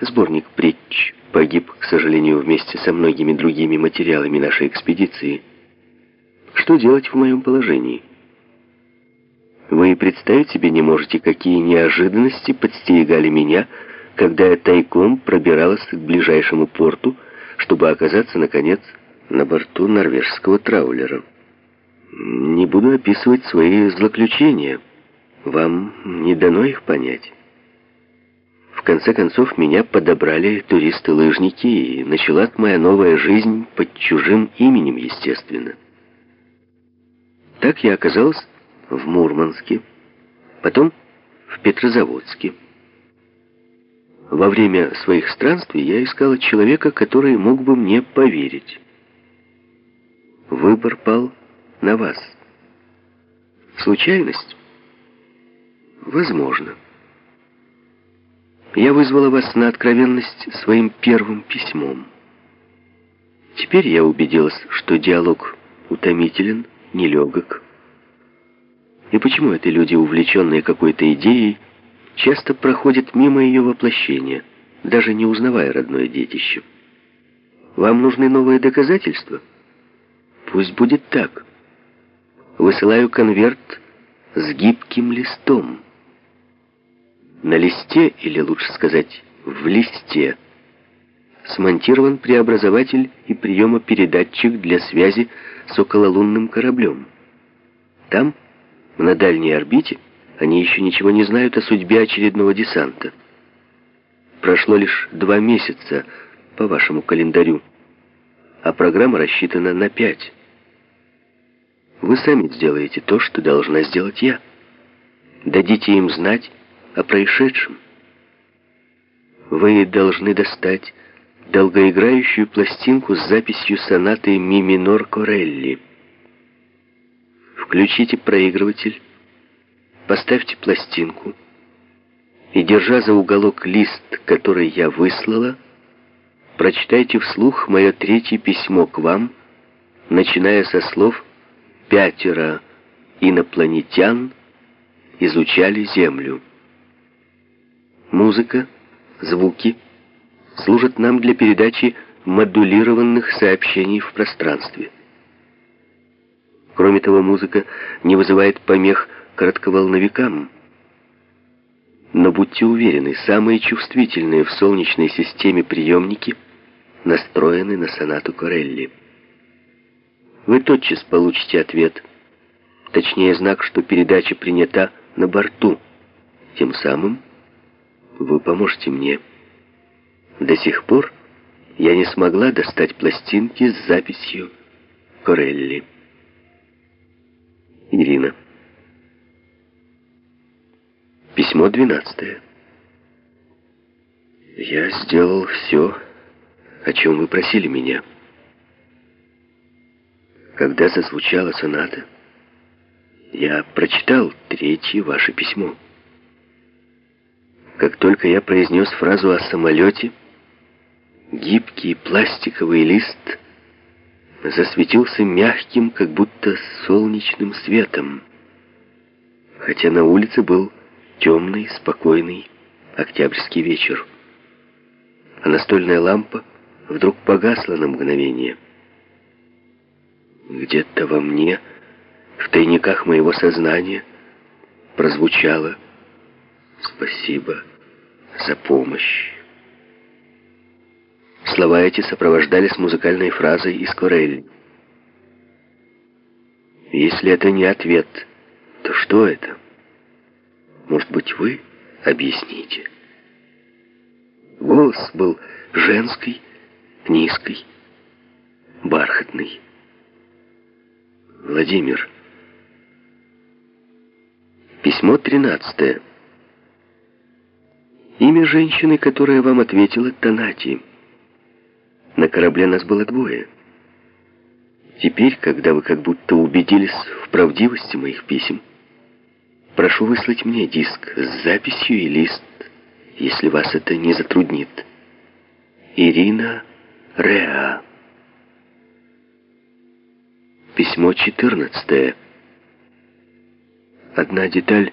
Сборник притч погиб, к сожалению, вместе со многими другими материалами нашей экспедиции. Что делать в моем положении? Вы представить себе не можете, какие неожиданности подстерегали меня, когда я тайком пробиралась к ближайшему порту, чтобы оказаться, наконец, на борту норвежского траулера. Не буду описывать свои злоключения. Вам не дано их понять. Конце концов, меня подобрали туристы-лыжники, и началась моя новая жизнь под чужим именем, естественно. Так я оказалась в Мурманске, потом в Петрозаводске. Во время своих странствий я искала человека, который мог бы мне поверить. Выбор пал на вас. Случайность? Возможно. Я вызвала вас на откровенность своим первым письмом. Теперь я убедилась, что диалог утомителен, нелегок. И почему это люди, увлеченные какой-то идеей, часто проходят мимо ее воплощения, даже не узнавая родное детище? Вам нужны новые доказательства? Пусть будет так. Высылаю конверт с гибким листом. На листе, или лучше сказать, в листе, смонтирован преобразователь и приемопередатчик для связи с окололунным кораблем. Там, на дальней орбите, они еще ничего не знают о судьбе очередного десанта. Прошло лишь два месяца по вашему календарю, а программа рассчитана на пять. Вы сами сделаете то, что должна сделать я. Дадите им знать о происшедшем. Вы должны достать долгоиграющую пластинку с записью сонаты ми минор Корелли. Включите проигрыватель, поставьте пластинку и, держа за уголок лист, который я выслала, прочитайте вслух мое третье письмо к вам, начиная со слов «Пятеро инопланетян изучали Землю». Музыка, звуки служат нам для передачи модулированных сообщений в пространстве. Кроме того, музыка не вызывает помех коротковолновикам. Но будьте уверены, самые чувствительные в Солнечной системе приемники настроены на сонату Корелли. Вы тотчас получите ответ, точнее знак, что передача принята на борту. Тем самым вы поможете мне. До сих пор я не смогла достать пластинки с записью Корелли. Ирина. Письмо 12. Я сделал все, о чем вы просили меня. Когда зазвучала соната, я прочитал третье ваше письмо. Как только я произнес фразу о самолете, гибкий пластиковый лист засветился мягким, как будто солнечным светом, хотя на улице был темный, спокойный октябрьский вечер. А настольная лампа вдруг погасла на мгновение. Где-то во мне, в тайниках моего сознания, прозвучало «Спасибо за помощь». Слова эти сопровождались музыкальной фразой из Корелли. Если это не ответ, то что это? Может быть, вы объясните? Голос был женский, низкий, бархатный. Владимир. Письмо тринадцатое. Имя женщины, которая вам ответила, Танати. На корабле нас было двое. Теперь, когда вы как будто убедились в правдивости моих писем, прошу выслать мне диск с записью и лист, если вас это не затруднит. Ирина Реа. Письмо 14. Одна деталь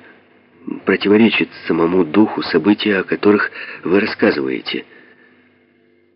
противоречит самому духу события, о которых вы рассказываете –